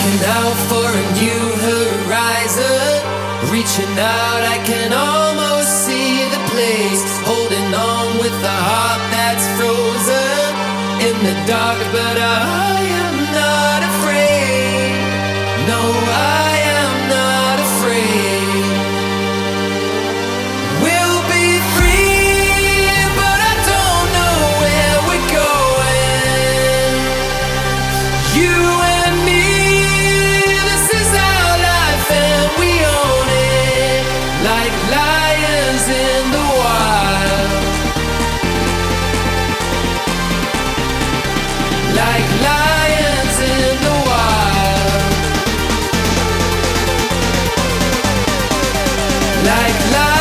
myself for a new horizon. Reaching out, I can almost see the place. Holding on with a heart that's frozen in the dark, but I Like lions.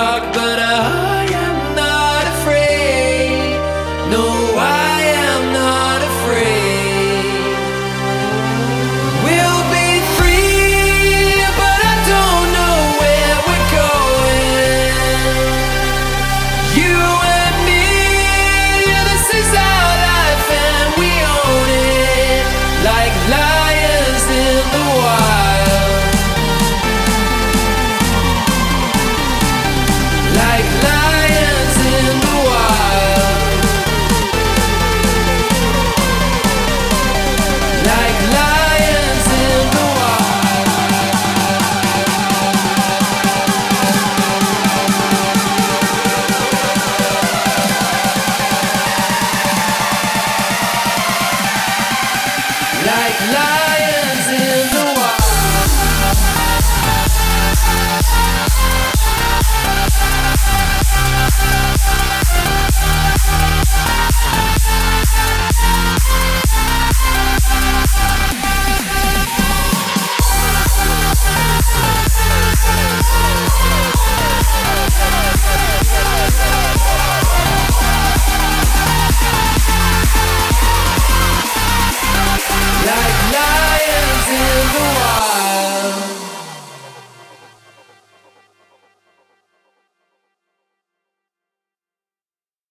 dark, but I like life.